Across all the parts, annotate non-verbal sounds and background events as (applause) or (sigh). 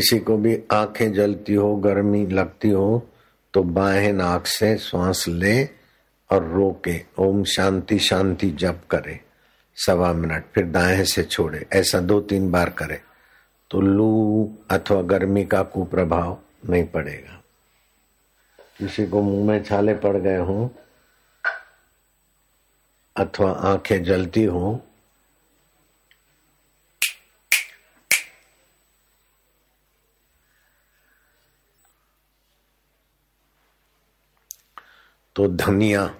किसी को भी आँखें जलती हो, गर्मी लगती हो तो बाएँ नाक से श्वास ले और रोके। ओम शांति शांति जप करे। सवा मिनट, फिर दाएँ से छोड़े। ऐसा दो तीन बार करे। तो लू अथवा गर्मी का कुप्रभाव नहीं पड़ेगा। किसी को मुँह में छाले पड़ गए हों, अथवा आँखें जलती हो तो धनिया,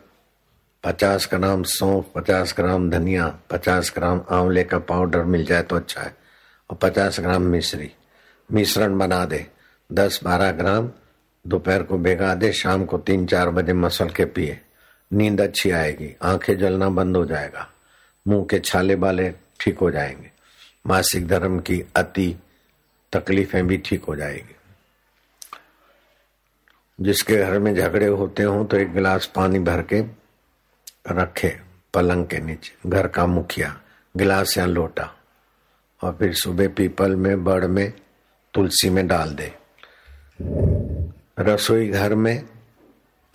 पचास ग्राम सौंफ, पचास ग्राम धनिया, पचास ग्राम आंवले का पाउडर मिल जाए तो अच्छा है। और पचास ग्राम मिश्री। मिश्रण बना दे। दस बारह ग्राम दोपहर को भेगा दे, शाम को तीन चार बजे मसल के पिए। नींद अच्छी आएगी। आँखें जलना बंद हो जाएगा। मुँह के छाले बाले ठीक हो जाएँगे। मासिक धर्म की अति तकलीफें भी ठीक हो जाएगी। जिसके घर में झगड़े होते हों तो एक गिलास पानी भर के रखे पलंग के नीचे, घर का मुखिया, गिलास या लोटा, और फिर सुबह पीपल में, बड़ में, तुलसी में डाल दे। रसोई घर में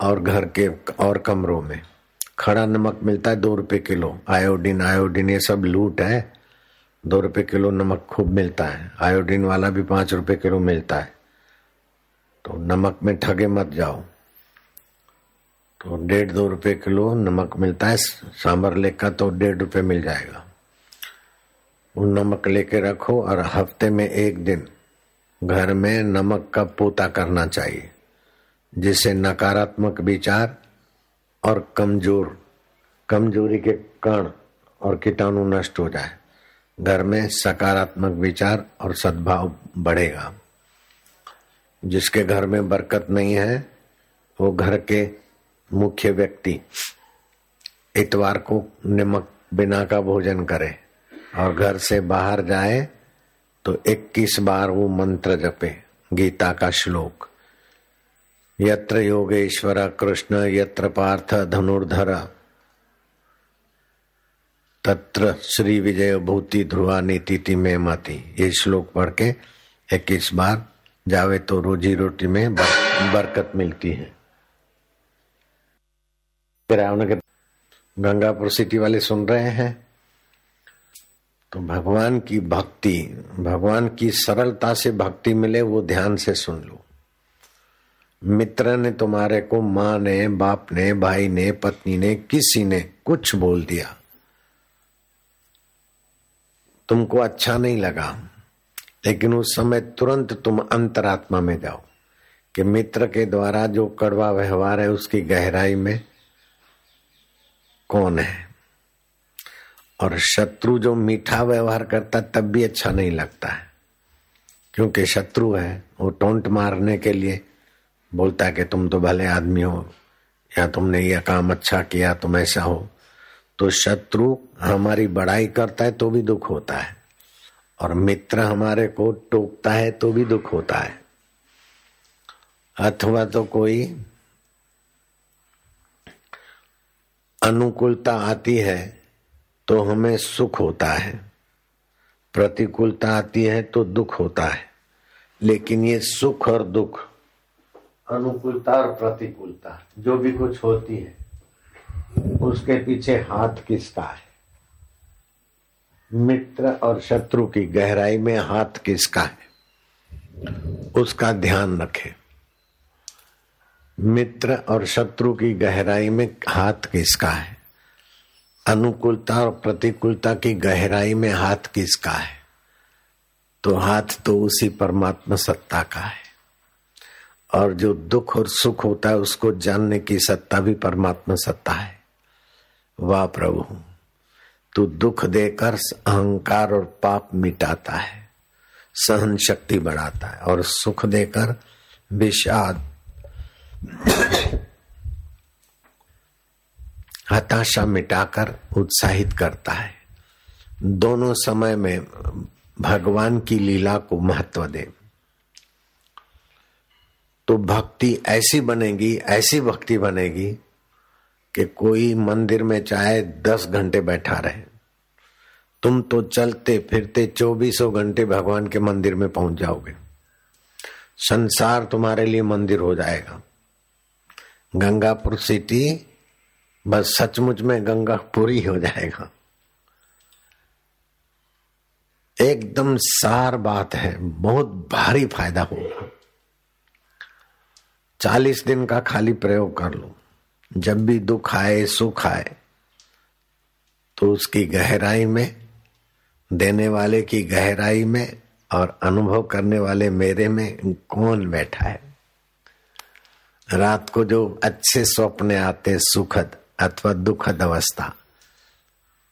और घर के और कमरों में। खड़ा नमक मिलता है दो रुपए किलो। आयोडीन आयोडीन ये सब लूट है। दो रुपए किलो नमक खूब मिलता है। आयोडीन वाला भी पाँच रुपए किलो मिलता है। तो नमक में ठगे मत जाओ। तो डेढ़ दो रुपए किलो नमक मिलता है सांबर लेकर तो डेढ़ रुपए मिल जाएगा। वो नमक लेके रखो और हफ़्ते में एक दिन घर में नमक का पोता करना चाहिए, जिससे नकारात्मक विचार और कमज़ोर, कमज़ोरी के कण और कीटाणु नष्ट हो जाए। घर में सकारात्मक विचार और सद्भाव बढ़ेगा। जिसके घर में बरकत नहीं है, वो घर के मुख्य व्यक्ति इतवार को नमक बिना का भोजन करे और घर से बाहर जाए तो 21 बार वो मंत्र जपे, गीता का श्लोक। यत्र योगेश्वर कृष्ण, यत्र पार्थ धनुर्धर। तत्र श्री विजय भूति ध्रुवा नीति में माती। ये श्लोक पढ़ के इक्कीस बार जावे तो रोजी रोटी में बर, बरकत मिलती है। गंगापुर सिटी वाले सुन रहे हैं तो भगवान की भक्ति भगवान की सरलता से भक्ति मिले वो ध्यान से सुन लो। मित्र ने तुम्हारे को माँ ने बाप ने भाई ने पत्नी ने किसी ने कुछ बोल दिया। तुमको अच्छा नहीं लगा। लेकिन उस समय तुरंत तुम अंतरात्मा में जाओ कि मित्र के द्वारा जो कड़वा व्यवहार है उसकी गहराई में कौन है? और शत्रु जो मीठा व्यवहार करता है, तब भी अच्छा नहीं लगता है। क्योंकि शत्रु है, वो टोंट मारने के लिए बोलता है कि तुम तो भले आदमी हो, या तुमने यह काम अच्छा किया, तुम ऐसा हो। तो शत्रु हमारी बड़ाई करता है तो भी दुख होता है। और मित्र हमारे को टोकता है तो भी दुख होता है। अथवा तो कोई अनुकूलता आती है तो हमें सुख होता है। प्रतिकूलता आती है तो दुख होता है। लेकिन ये सुख और दुख, अनुकूलता और प्रतिकूलता, जो भी कुछ होती है, उसके पीछे हाथ किसका है? मित्र और शत्रु की गहराई में हाथ किसका है? उसका ध्यान रखें। मित्र और शत्रु की गहराई में हाथ किसका है? अनुकूलता और प्रतिकूलता की गहराई में हाथ किसका है? तो हाथ तो उसी परमात्मा सत्ता का है। और जो दुख और सुख होता है, उसको जानने की सत्ता भी परमात्मा सत्ता है। वाह प्रभु। तू दुख देकर अहंकार और पाप मिटाता है सहन शक्ति बढ़ाता है और सुख देकर विषाद, हताशा मिटाकर उत्साहित करता है। दोनों समय में भगवान की लीला को महत्व दे। तो भक्ति ऐसी बनेगी, ऐसी भक्ति बनेगी कि कोई मंदिर में चाहे दस घंटे बैठा रहे। तुम तो चलते फिरते चौबीसों घंटे भगवान के मंदिर में पहुँच जाओगे। संसार तुम्हारे लिए मंदिर हो जाएगा। गंगापुर सिटी, बस सचमुच में गंगापुरी हो जाएगा। एकदम सार बात है, बहुत भारी फ़ायदा होगा। चालीस दिन का खाली प्रयोग कर लो। जब भी दुख आए, सुख आए तो उसकी गहराई में, देने वाले की गहराई में और अनुभव करने वाले मेरे में कौन बैठा है? रात को जो अच्छे स्वप्न आते, सुखद अथवा दुखद अवस्था,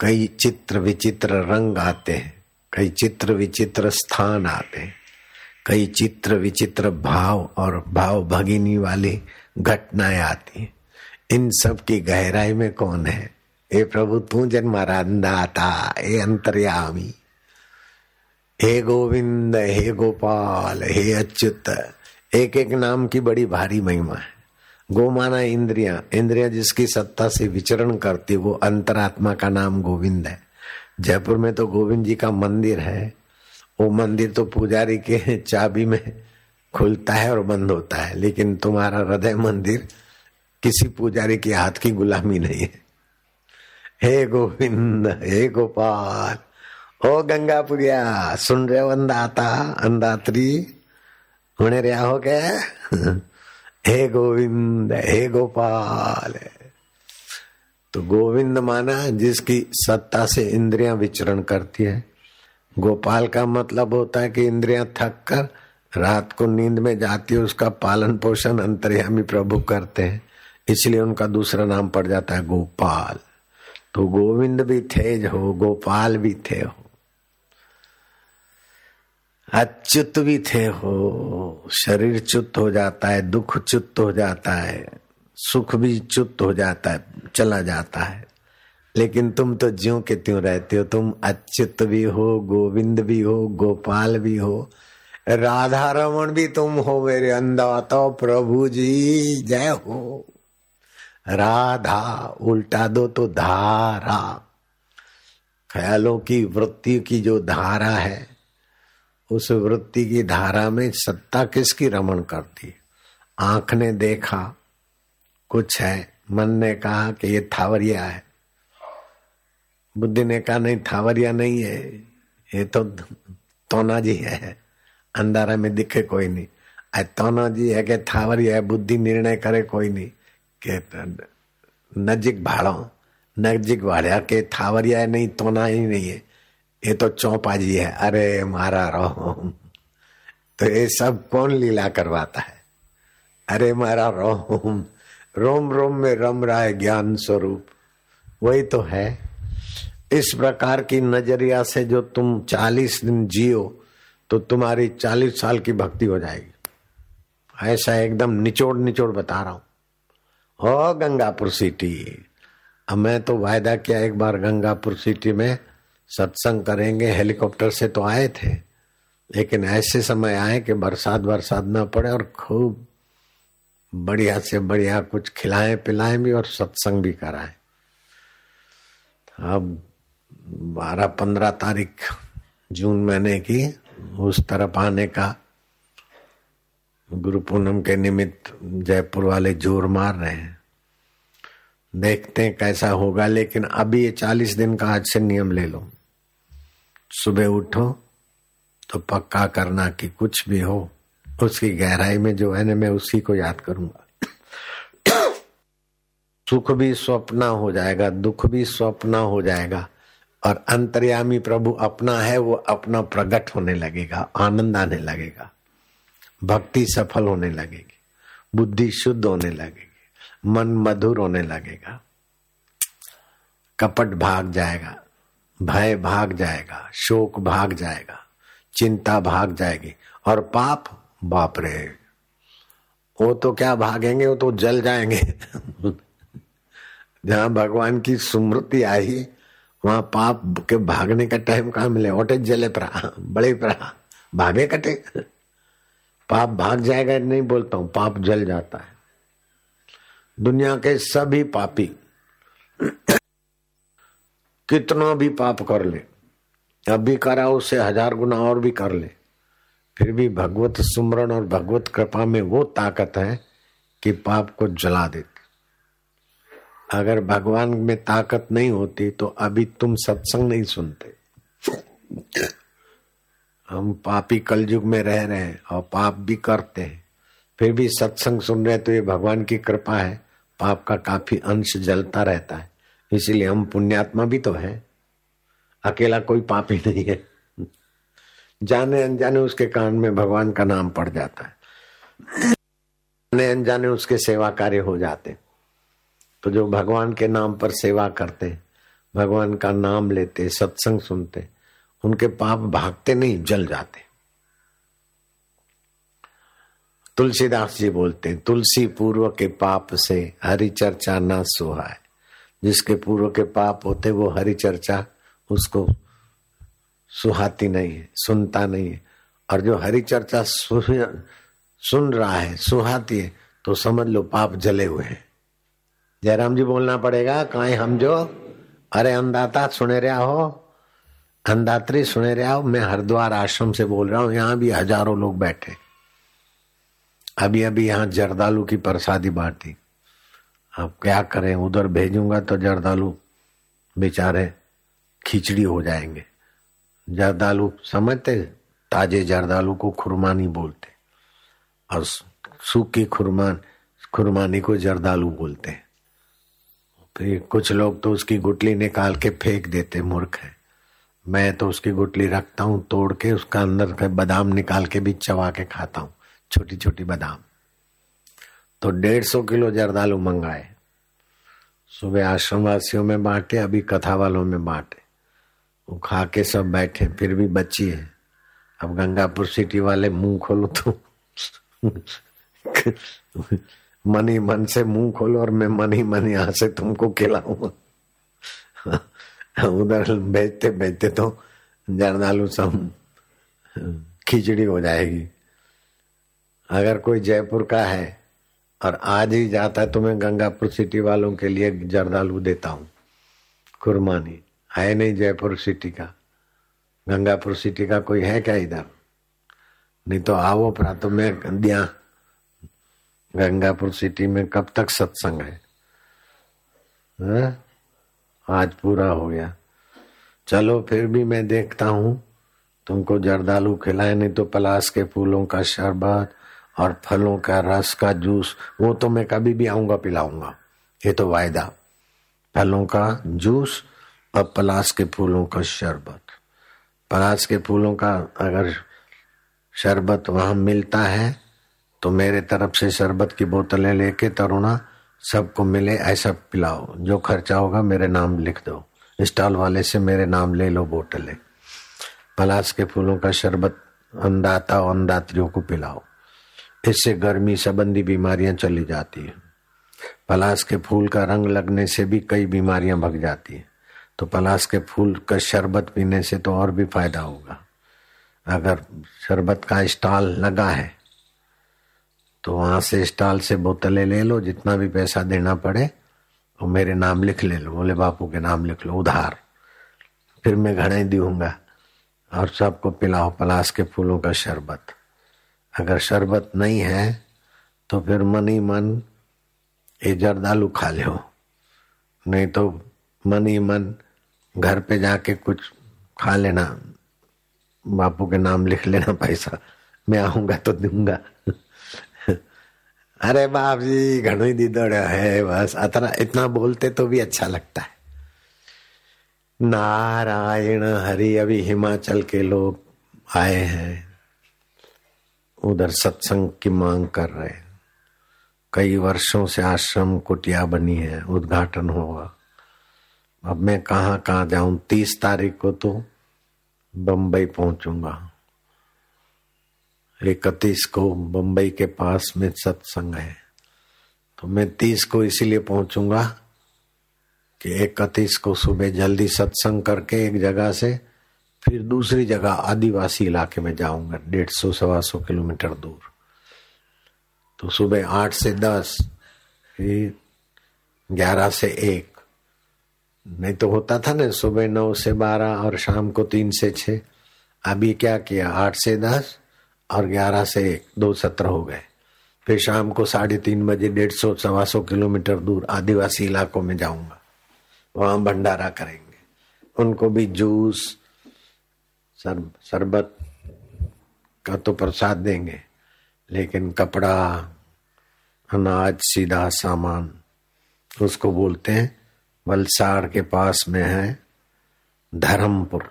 कई चित्र विचित्र रंग आते हैं, कई चित्र विचित्र स्थान आते हैं, कई चित्र विचित्र भाव और भाव भगिनी वाली घटनाएँ आती हैं। इन सब की गहराई में कौन है? हे प्रभु, तू जन्मरांदाता हे अंतर्यामी। हे गोविंद, हे गोपाल, हे अच्युत एक एक नाम की बड़ी भारी महिमा है। गोमाना इंद्रिया इंद्रिया जिसकी सत्ता से विचरण करती, वो अंतरात्मा का नाम गोविंद है। जयपुर में तो गोविंद जी का मंदिर है। वो मंदिर तो पुजारी के (laughs) चाबी में खुलता है और बंद होता है, लेकिन तुम्हारा हृदय मंदिर किसी पुजारी के हाथ की गुलामी नहीं है। हे गोविंद, हे गोपाल ओ गंगापुरिया, सुन रहे हो अंदाता अंदात्री होने रहा हो क्या? हे गोविंद, हे गोपाल। तो गोविंद माना जिसकी सत्ता से इंद्रियाँ विचरण करती है। गोपाल का मतलब होता है कि इंद्रियाँ थक कर रात को नींद में जाती है, उसका पालन पोषण अंतर्यामी प्रभु करते हैं। इसलिए उनका दूसरा नाम पड़ जाता है गोपाल। तो गोविंद भी थे हो, गोपाल भी थे हो। अच्युत भी थे हो, शरीर चुत हो जाता है, दुख चुत हो जाता है, सुख भी च्युत हो जाता है, चला जाता है। लेकिन तुम तो ज्यो के त्यों रहते हो, तुम अच्युत भी हो, गोविंद भी हो, गोपाल भी हो। राधा रमन भी तुम हो मेरे अंदा तो प्रभु जी, जय हो। राधा, उल्टा दो तो धारा। ख्यालों की वृत्ति की जो धारा है, उस वृत्ति की धारा में सत्ता किसकी रमण करती आँख ने देखा, कुछ है, मन ने कहा कि ये थावरिया है। बुद्धि ने कहा, नहीं, थावरिया नहीं है, ये तो तोना जी है, अंधारा में दिखे कोई नहीं। तोना जी है कि थावरिया है, बुद्धि निर्णय करे कोई नहीं। કે નજીક ભાડો નજીક વાળ્યા કે થાવરિયા નહીં તો ના ही नहीं है ये तो चौपाजी है अरे मारा रोम तो ये सब कौन लीला करवाता है अरे मारा रोम रोम रोम में रम रहा है ज्ञान स्वरूप वही तो है इस प्रकार की नजरिया से जो तुम चालीस दिन जियो तो तुम्हारी चालीस साल की भक्ति हो जाएगी ऐसा एकदम निचोड़ निचोड़ बता रहा हूं हो गंगापुर सिटी। अब मैं तो वायदा किया, एक बार गंगापुर सिटी में सत्संग करेंगे, हेलीकॉप्टर से तो आए थे। लेकिन ऐसे समय आए कि बरसात बरसात न पड़े और खूब बढ़िया से बढ़िया कुछ खिलाएँ पिलाएँ भी और सत्संग भी कराएँ। अब बारह, पंद्रह तारीख जून महीने की उस तरफ़ आने का गुरु पूनम के निमित्त जयपुर वाले ज़ोर मार रहे हैं। देखते हैं कैसा होगा, लेकिन अभी ये चालीस दिन का आज से नियम ले लो। सुबह उठो तो पक्का करना कि कुछ भी हो, उसकी गहराई में जो है ना, मैं उसी को याद करूँगा। सुख भी स्वप्न हो जाएगा, दुख भी स्वप्न हो जाएगा, और अंतर्यामी प्रभु अपना है, वो अपना प्रकट होने लगेगा, आनंद आने लगेगा, भक्ति सफल होने लगेगी, बुद्धि शुद्ध होने लगेगी। मन मधुर होने लगेगा। कपट भाग जाएगा, भय भाग जाएगा, शोक भाग जाएगा, चिंता भाग जाएगी, और पाप, बाप रे, वो तो क्या भागेंगे, वो तो जल जाएँगे। (laughs) जहाँ भगवान की स्मृति आई, वहाँ पाप के भागने का टाइम कहा मिले? ओटे जले परा, बड़े परा, भागे कटे। पाप भाग जाएगा, नहीं बोलता हूँ, पाप जल जाता है। दुनिया के सभी पापी कितना भी पाप कर ले अभी करा उसे हज़ार गुना और भी कर ले, फिर भी भगवत सुमरण और भगवत कृपा में वो ताकत है कि पाप को जला देती। अगर भगवान में ताकत नहीं होती तो अभी तुम सत्संग नहीं सुनते। हम पापी कलयुग में रह रहे हैं और पाप भी करते हैं, फिर भी सत्संग सुन रहे हैं तो ये भगवान की कृपा है। पाप का काफ़ी अंश जलता रहता है। इसीलिए हम पुण्यात्मा भी तो है। अकेला कोई पापी नहीं है। जाने अनजाने उसके कान में भगवान का नाम पड़ जाता है। जाने अनजाने उसके सेवा कार्य हो जाते तो जो भगवान के नाम पर सेवा करते भगवान का नाम लेते, सत्संग सुनते, उनके पाप भागते नहीं, जल जाते। तुलसीदास जी बोलते हैं, तुलसी पूर्व के पाप से हरि चर्चा न सुहाय जिसके पूर्व के पाप होते वो हरि चर्चा उसको सुहाती नहीं है, सुनता नहीं है। और जो हरि चर्चा सुन रहा है, सुहाती है तो समझ लो पाप जले हुए हैं। जयराम जी बोलना पड़ेगा, कहा हम जो? अरे अंदाता सुने रहा हो? अंदात्री सुने रहा हो? मैं हरिद्वार आश्रम से बोल रहा हूँ, यहाँ भी हज़ारों लोग बैठे अभी अभी यहाँ जरदालू की प्रसादी बांटी। अब क्या करें? उधर भेजूँगा तो जरदालू बेचारे खिचड़ी हो जाएँगे। जरदालू समझते ताजे जरदालू को खुरमानी बोलते और सूखी खुरमान, खुरमानी को जरदालू बोलते हैं। फिर कुछ लोग तो उसकी गुटली निकाल के फेंक देते मूर्ख है। मैं तो उसकी गुटली रखता हूँ, तोड़ के उसका अंदर के बादाम निकाल के भी चबा के खाता हूँ। छोटी छोटी बादाम। तो डेढ़ सौ किलो जरदालू मंगाए। सुबह आश्रम वासियों में बांटे, अभी कथा वालों में बांटे। वो खा के सब बैठे, फिर भी बच्ची है। अब गंगापुर सिटी वाले मुँह खोलो तो मन ही मन से मुँह खोलो और मैं मन ही मन यहाँ से तुमको खिलाऊँगा। उधर बेचते बेचते तो जरदालू सब खिचड़ी हो जाएगी। अगर कोई जयपुर का है और आज ही जाता है तो मैं गंगापुर सिटी वालों के लिए जरदालू देता हूँ। कुरबानी। है नहीं जयपुर सिटी का। गंगापुर सिटी का कोई है क्या इधर? नहीं तो आओ प्रा तो मैं दिया गंगापुर सिटी में कब तक सत्संग है? हा? आज पूरा हो गया। चलो फिर भी मैं देखता हूँ। तुमको जरदालू खिलाए, नहीं तो पलाश के फूलों का शरबत और फलों का रस का जूस, वो तो मैं कभी भी आऊँगा, पिलाऊँगा। ये तो वायदा। फलों का जूस और पलाश के फूलों का शरबत। पलाश के फूलों का अगर शरबत वहाँ मिलता है तो मेरे तरफ़ से शरबत की बोतलें लेके तरुणा सबको मिले, ऐसा पिलाओ। जो खर्चा होगा, मेरे नाम लिख दो। स्टॉल वाले से मेरे नाम ले लो बोतलें। पलाश के फूलों का शरबत अंदाता और अंदात्रियों को पिलाओ। इससे गर्मी संबंधी बीमारियाँ चली जाती है। पलास के फूल का रंग लगने से भी कई बीमारियाँ भग जाती है। तो पलास के फूल का शरबत पीने से तो और भी फ़ायदा होगा। अगर शरबत का स्टॉल लगा है तो वहाँ से स्टॉल से बोतलें ले लो, जितना भी पैसा देना पड़े और मेरे नाम लिख ले लो। बोले, बापू के नाम लिख लो, उधार। फिर मैं घड़े दूँगा और सबको पिलाओ पलास के फूलों का शरबत। अगर शरबत नहीं है तो फिर मन ही मन ये जर्दालू खा लो। नहीं तो मन ही मन घर पे जाके कुछ खा लेना, बापू के नाम लिख लेना पैसा। मैं आऊँगा तो दूँगा। अरे बाप जी घणो ही दीदड़ है, बस। अतना इतना बोलते तो भी अच्छा लगता है। नारायण हरि, अभी हिमाचल के लोग आए हैं। उधर सत्संग की मांग कर रहे कई वर्षों से आश्रम कुटिया बनी है, उद्घाटन होगा। अब मैं कहाँ कहाँ जाऊँ? तीस तारीख को तो बम्बई पहुंचूँगा। इकतीस को बम्बई के पास में सत्संग है। तो मैं तीस को इसीलिए पहुंचूँगा कि इकतीस को सुबह जल्दी सत्संग करके एक जगह से फिर दूसरी जगह आदिवासी इलाके में जाऊँगा, डेढ़ सौ, सवा सौ किलोमीटर दूर। तो सुबह आठ से दस, फिर ग्यारह से एक। नहीं तो होता था ना, सुबह नौ से बारह और शाम को तीन से छ अभी क्या किया, आठ से दस और ग्यारह से एक, दो सत्र हो गए। फिर शाम को साढ़े तीन बजे डेढ़ सौ, सवा सौ किलोमीटर दूर आदिवासी इलाकों में जाऊँगा। वहाँ भंडारा करेंगे। उनको भी जूस शरबत का तो प्रसाद देंगे, लेकिन कपड़ा, अनाज, सीधा सामान, उसको बोलते हैं वलसाड़ के पास में है धर्मपुर।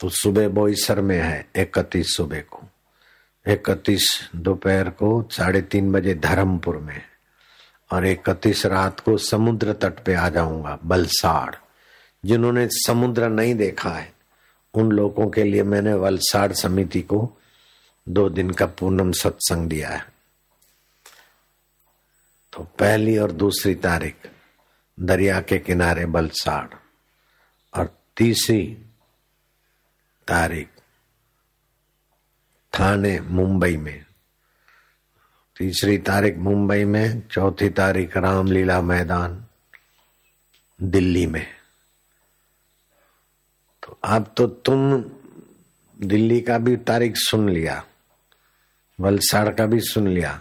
तो सुबह बोईसर में है, इकतीस सुबह को। इकतीस दोपहर को साढ़े तीन बजे धर्मपुर में और इकतीस रात को समुद्र तट पे आ जाऊँगा बलसाड़ जिन्होंने समुद्र नहीं देखा है उन लोगों के लिए मैंने वलसाड़ समिति को दो दिन का पूनम सत्संग दिया है। तो पहली और दूसरी तारीख, दरिया के किनारे बलसाड़ और तीसरी तारीख, थाने मुंबई में। तीसरी तारीख मुंबई में, चौथी तारीख रामलीला मैदान दिल्ली में। तो अब तो तुम दिल्ली का भी तारीख सुन लिया, वलसाड़ का भी सुन लिया।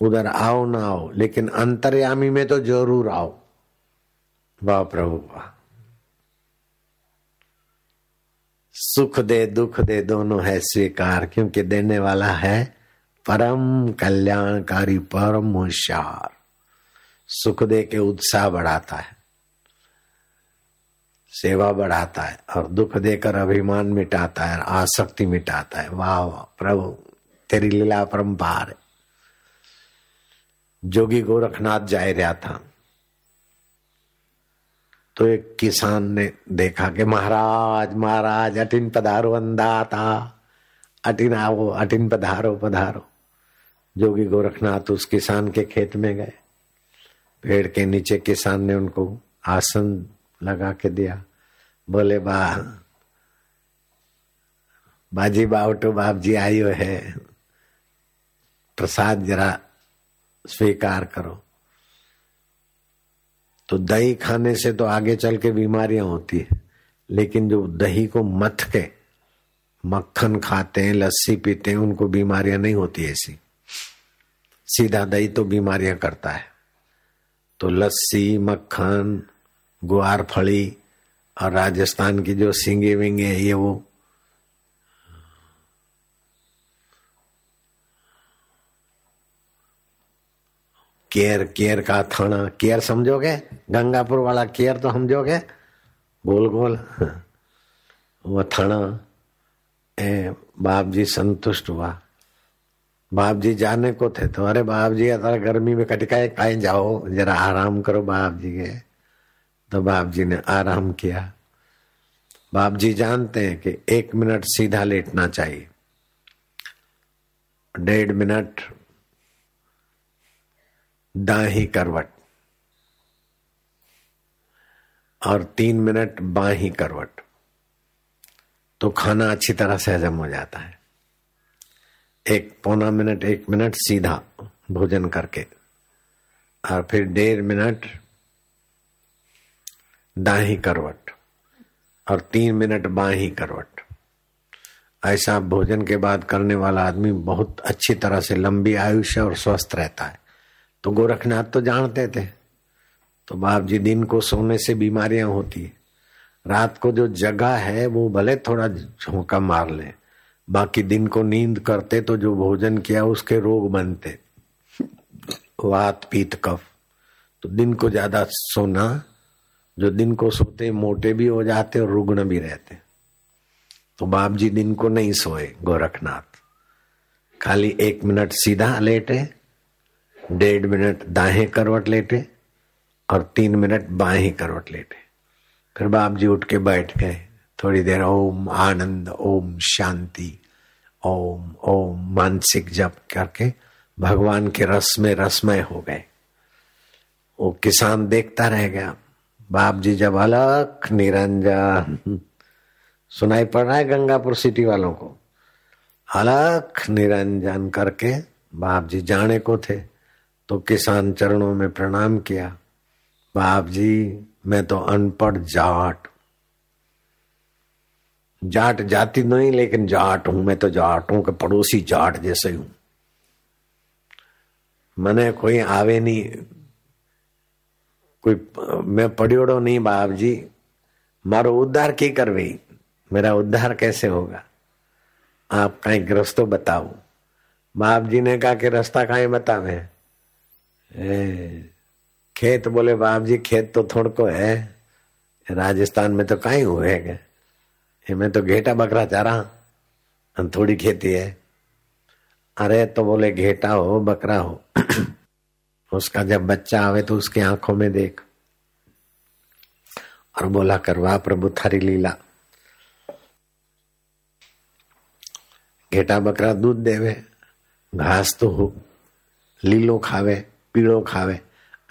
उधर आओ ना आओ, लेकिन अंतर्यामी में तो ज़रूर आओ। वाह प्रभु, वाह। सुख दे, दुख दे दोनों है स्वीकार, क्योंकि देने वाला है परम कल्याणकारी, परम होशियार। सुख दे के उत्साह बढ़ाता है। सेवा बढ़ाता है और दुख देकर अभिमान मिटाता है आसक्ति मिटाता है। वाह वाह, प्रभु, तेरी लीला परम्पार है। जोगी गोरखनाथ जा रहा था। तो एक किसान ने देखा कि महाराज महाराज, अटिन पधारो अंदाता अटिन आओ, अटिन पधारो पधारो। जोगी गोरखनाथ उस किसान के खेत में गए। पेड़ के नीचे किसान ने उनको आसन लगा के दिया। बोले बा बाजी बाउटो बाप जी आयो है। प्रसाद जरा स्वीकार करो। तो दही खाने से तो आगे चल के बीमारियाँ होती है, लेकिन जो दही को मथ के मक्खन खाते हैं, लस्सी पीते हैं, उनको बीमारियाँ नहीं होती ऐसी। सीधा दही तो बीमारियाँ करता है। तो लस्सी, मक्खन गुआर फली और राजस्थान की जो सिंगे विंगे ये वो। केयर केयर का थाना केयर समझोगे? गंगापुर वाला केयर तो समझोगे? गोल गोल वो थाना। ए बाप जी संतुष्ट हुआ। बाप जी जाने को थे तो अरे बाप जी अतर गर्मी में कटकाए कहीं जाओ, जरा आराम करो बाप जी के। तो बाप जी ने आराम किया। बाप जी जानते हैं कि एक मिनट सीधा लेटना चाहिए। डेढ़ मिनट, दाही करवट। और तीन मिनट, बाही करवट। तो खाना अच्छी तरह से हजम हो जाता है। एक पौना मिनट, एक मिनट सीधा भोजन करके। और फिर डेढ़ मिनट दाही करवट और तीन मिनट बाही करवट। ऐसा भोजन के बाद करने वाला आदमी बहुत अच्छी तरह से लंबी आयुष्य और स्वस्थ रहता है। तो गोरखनाथ तो जानते थे। तो बाप जी दिन को सोने से बीमारियाँ होती है। रात को जो जगह है, वो भले थोड़ा झोंका मार ले। बाकी दिन को नींद करते तो जो भोजन किया, उसके रोग बनते। वात, पीत, कफ। तो दिन को ज़्यादा सोना जो दिन को सोते मोटे भी हो जाते और रुग्ण भी रहते। तो बाप जी दिन को नहीं सोए, गोरखनाथ। खाली एक मिनट सीधा लेटे, डेढ़ मिनट दाएँ करवट लेटे और तीन मिनट बाएँ करवट लेटे। फिर बाप जी उठ के बैठ गए। थोड़ी देर ओम आनंद, ओम शांति, ओम ओम मानसिक जप करके भगवान के रस में रसमय हो गए। वो किसान देखता रह गया। बाप जी जब अलख निरंजन। सुनाई पड़ रहा है गंगापुर सिटी वालों को। अलख निरंजन करके बाप जी जाने को थे तो किसान चरणों में प्रणाम किया। बाप जी मैं तो अनपढ़ जाट। जाट जाति नहीं, लेकिन जाट हूँ। मैं तो जाटों के पड़ोसी जाट जैसे हूँ। मैंने कोई आवे नहीं कोई, मैं पढ़ियोड़ो नहीं बाप जी मारो उद्धार की करवे मेरा उद्धार कैसे होगा? आप कहीं रस्तो बताओ। बाप जी ने कहा कि रास्ता कहीं बतावे? खेत बोले बाप जी खेत तो थोड़ को है। राजस्थान में तो कहीं हुए ये मैं तो घेटा बकरा चारा थोड़ी खेती है। अरे तो बोले, घेटा हो, बकरा हो। उसका जब बच्चा आवे तो उसकी आँखों में देख। और बोला करवा प्रभु, थारी लीला। घेटा बकरा दूध देवे, घास तो हो, लीलो खावे, पीड़ो खावे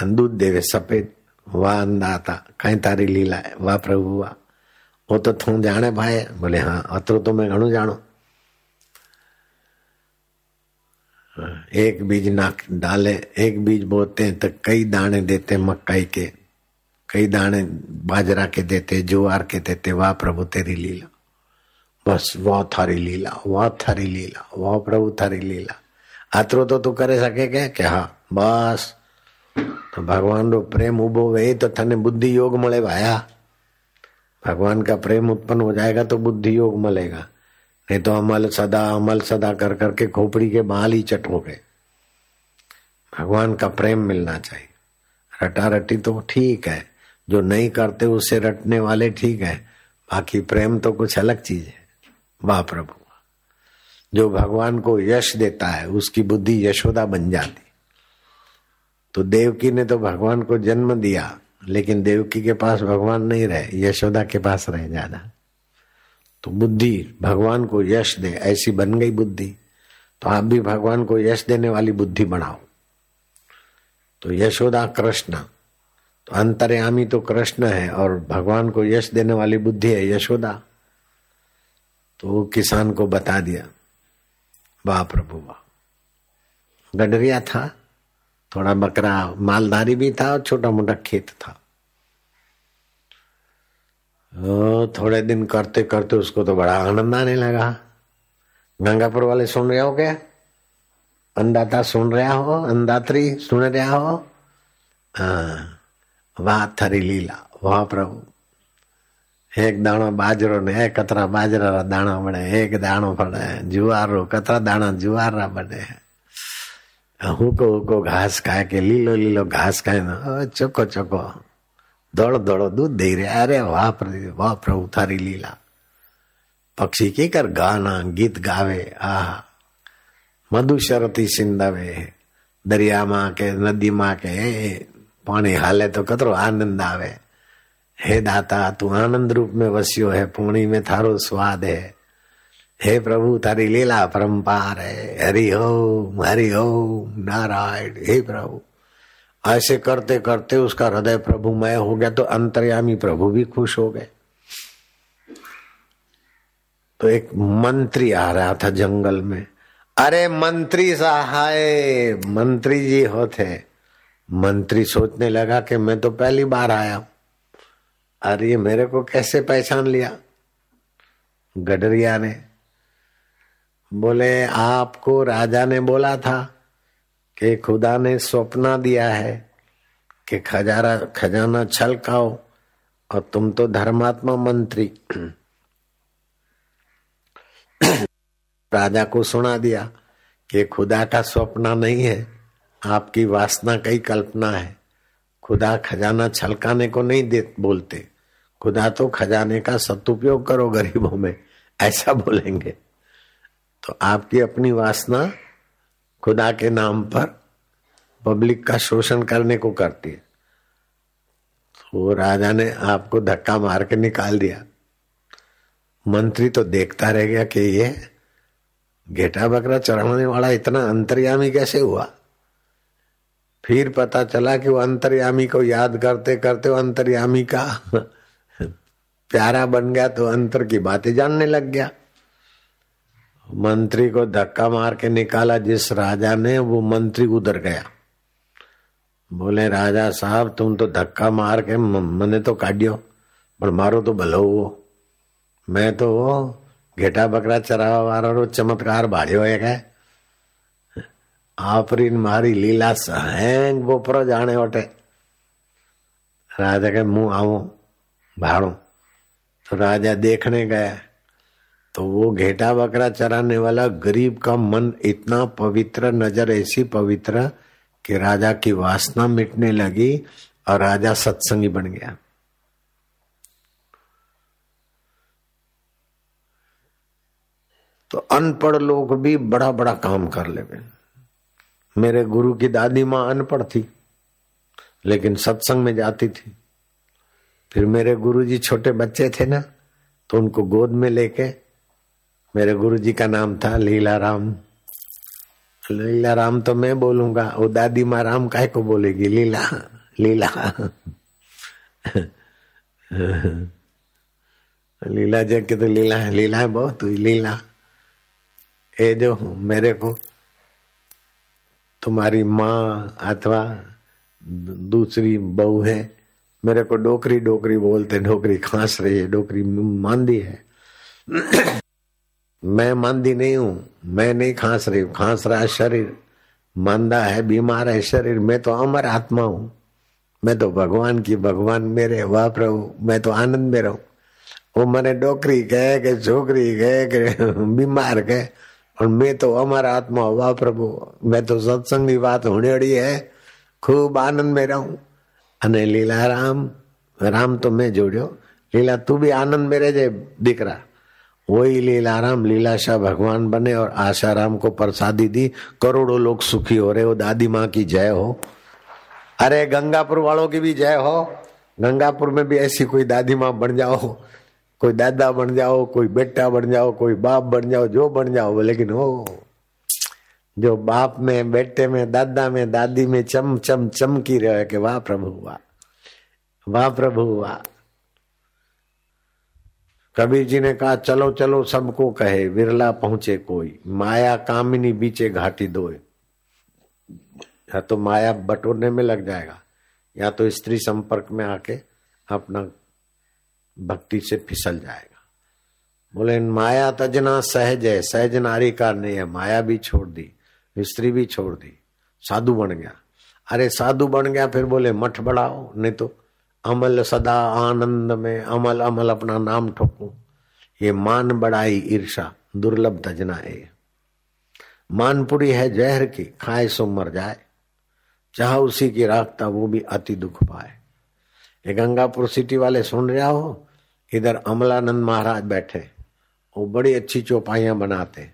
दूध देवे, सफ़ेद वाह अंदाता कहीं तारी लीला है, वाह प्रभु, वाह। वो तो थू जाने भाई बोले हाँ अतरो तो मैं घणु जानो एक बीज ना डाले, एक बीज बोते हैं तो कई दाने देते मक्काई के। कई दाने बाजरा के देते जुआर के देते, वाह प्रभु तेरी लीला। बस वाह थारी लीला, वाह थारी लीला, वाह प्रभु थारी लीला। आतरो तो तू करे सके क्या? क्या? हाँ बस। तो भगवान रो प्रेम उबो वे तो थने बुद्धि योग मले भाया भगवान का प्रेम उत्पन्न हो जाएगा तो बुद्धि योग नहीं तो अमल सदा अमल सदा कर करके खोपड़ी के बाल ही चटोगे भगवान का प्रेम मिलना चाहिए। रटा रटी तो ठीक है, जो नहीं करते उसे रटने वाले ठीक है। बाकी प्रेम तो कुछ अलग चीज़ है। वाह प्रभु। जो भगवान को यश देता है, उसकी बुद्धि यशोदा बन जाती। तो देवकी ने तो भगवान को जन्म दिया, लेकिन देवकी के पास भगवान नहीं रहे, यशोदा के पास रहे ज़्यादा। तो बुद्धि, भगवान को यश दे, ऐसी बन गई बुद्धि। तो आप भी भगवान को यश देने वाली बुद्धि बनाओ। तो यशोदा कृष्ण। तो अंतर्यामी तो कृष्ण है और भगवान को यश देने वाली बुद्धि है यशोदा। तो किसान को बता दिया, वाह प्रभु, वाह। गडरिया था, थोड़ा बकरा, मालधारी भी था और छोटा मोटा खेत था। थोड़े दिन करते करते उसको तो बड़ा आनंद आने लगा। गंगापुर वाले सुन रहे हो क्या? अंदाता सुन रहा हो? अंदात्री सुन रहा हो? हाँ वाह, थरी लीला। वाह, प्रभु। एक दाणो बाजरो ने, एक कतरा बाजरा दाणा बने, एक दाणो पड़े जुआरो, कतरा दाणा जुआरा बने। हुको हुको घास खाए के, लीलो लीलो घास खाए ना। चोको। दौड़ दौड़ो दूध दे रहे अरे वाह वाह प्रभु थारी लीला पक्षी की कर गाना गीत गावे आह मधु शरती सिंधावे दरिया माँ के नदी माँ के पानी हाले तो कतरो आनंद आवे हे दाता तू आनंद रूप में वस्यो है पूर्णी में थारो स्वाद है हे प्रभु तारी लीला परम्पार है हरि ओम हरि ओम नारायण हे प्रभु ऐसे करते करते उसका हृदय प्रभुमय हो गया तो अंतर्यामी प्रभु भी खुश हो गए। तो एक मंत्री आ रहा था जंगल में। अरे मंत्री सहाय मंत्री जी होते। मंत्री सोचने लगा कि मैं तो पहली बार आया अरे मेरे को कैसे पहचान लिया? गडरिया ने बोले, आपको राजा ने बोला था कि खुदा ने स्वप्न दिया है कि खजाना खजाना छलकाओ और तुम तो धर्मात्मा मंत्री। राजा को सुना दिया कि खुदा का स्वप्न नहीं है, आपकी वासना कई कल्पना है। खुदा खजाना छलकाने को नहीं दे, बोलते। खुदा तो खजाने का सदुपयोग करो गरीबों में, ऐसा बोलेंगे। तो आपकी अपनी वासना खुदा के नाम पर पब्लिक का शोषण करने को करती है। तो राजा ने आपको धक्का मार के निकाल दिया। मंत्री तो देखता रह गया कि ये घेटा बकरा चढ़ाने वाला इतना अंतर्यामी कैसे हुआ? फिर पता चला कि वो अंतर्यामी को याद करते करते वो अंतर्यामी का (laughs) प्यारा बन गया तो अंतर की बातें जानने लग गया। मंत्री को धक्का मार के निकाला, जिस राजा ने, वो मंत्री उधर गया। बोले, राजा साहब, तुम तो धक्का मार के मने तो काटियो पर मारो तो भलो हुओ। मैं तो वो घेटा बकरा चरावा वारो चमत्कार भाड़ियो है। आपरीन मारी लीला सहेंग बोपरो जाने वटे राजा के मुँह आओ भाड़ो। तो राजा देखने गया। तो वो घेटा बकरा चराने वाला गरीब का मन इतना पवित्र, नज़र ऐसी पवित्र कि राजा की वासना मिटने लगी और राजा सत्संगी बन गया। तो अनपढ़ लोग भी बड़ा बड़ा काम कर ले मेरे गुरु की दादी माँ अनपढ़ थी, लेकिन सत्संग में जाती थी। फिर मेरे गुरु जी छोटे बच्चे थे ना तो उनको गोद में लेके मेरे गुरु जी का नाम था लीला राम लीला राम तो मैं बोलूँगा, वो दादी माँ राम काय को बोलेगी? लीला लीला। लीला जग के तो लीला है लीला है बहुत, लीला। ये जो मेरे को तुम्हारी माँ अथवा दूसरी बहू है, मेरे को डोकरी डोकरी बोलते, डोकरी खांस रही है, डोकरी मांदी है। मैं मांदी नहीं हूँ, मैं नहीं खांस रही हूँ। खांस रहा शरीर, मंदा है, बीमार है शरीर। मैं तो अमर आत्मा हूँ। मैं तो भगवान की, भगवान मेरे वाह प्रभु, मैं तो आनंद में रहूँ। वो मैंने डोकरी कहे के छोकरी कहे के, (laughs) बीमार कहे, और मैं तो अमर आत्मा वाह प्रभु। मैं तो सत्संग की बात होने वाली है, खूब आनंद में रहूँ। अने लीला राम राम तो मैं जोड़ियो। लीला, तू भी आनंद में रह जाए दिख रहा। वही लीलाराम लीलाशाह भगवान बने और आशाराम को प्रसादी दी। करोड़ों लोग सुखी हो रहे हो, दादी माँ की जय हो। अरे गंगापुर वालों की भी जय हो। गंगापुर में भी ऐसी कोई दादी माँ बन जाओ, कोई दादा बन जाओ, कोई बेटा बन जाओ, कोई बाप बन जाओ, जो बन जाओ, लेकिन हो जो बाप में, बेटे में, दादा में, दादी में चम चम, चमकी रहे वाह प्रभु वाह वाह प्रभु वाह। कबीर जी ने कहा, चलो चलो, सबको कहे विरला पहुँचे कोई। माया कामिनी बीचे घाटी दोए। या तो माया बटोरने में लग जाएगा, या तो स्त्री संपर्क में आके अपना भक्ति से फिसल जाएगा। बोले, माया तजना सहज है, सहज नारी का नहीं है। माया भी छोड़ दी, स्त्री भी छोड़ दी। साधु बन गया। अरे, साधु बन गया, फिर बोले, मठ बढ़ाओ, नहीं तो अमल सदा आनंद में, अमल अमल अपना नाम ठोकू। ये मान बड़ाई ईर्षा दुर्लभ तजना है। मानपुरी है जहर की, खाए सो मर जाए। चाह उसी की राखता वो भी अति दुख पाए। ये गंगापुर सिटी वाले सुन रहा हो? इधर अमलानंद महाराज बैठे। वो बड़ी अच्छी चौपाइयाँ बनाते,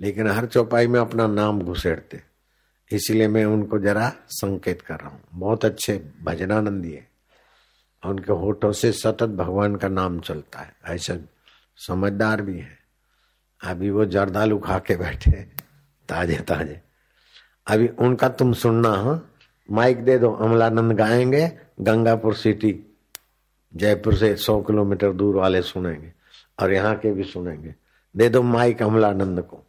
लेकिन हर चौपाई में अपना नाम घुसेड़ते। इसलिए मैं उनको जरा संकेत कर रहा हूँ। बहुत अच्छे भजनानंदी है उनके होठों से सतत भगवान का नाम चलता है। ऐसे समझदार भी है। अभी वो जर्दालू खा के बैठे ताजे ताजे। अभी उनका तुम सुनना हाँ? माइक दे दो, अमलानंद गाएँगे, गंगापुर सिटी, जयपुर से सौ किलोमीटर दूर वाले सुनेंगे और यहाँ के भी सुनेंगे। दे दो माइक अमलानंद को।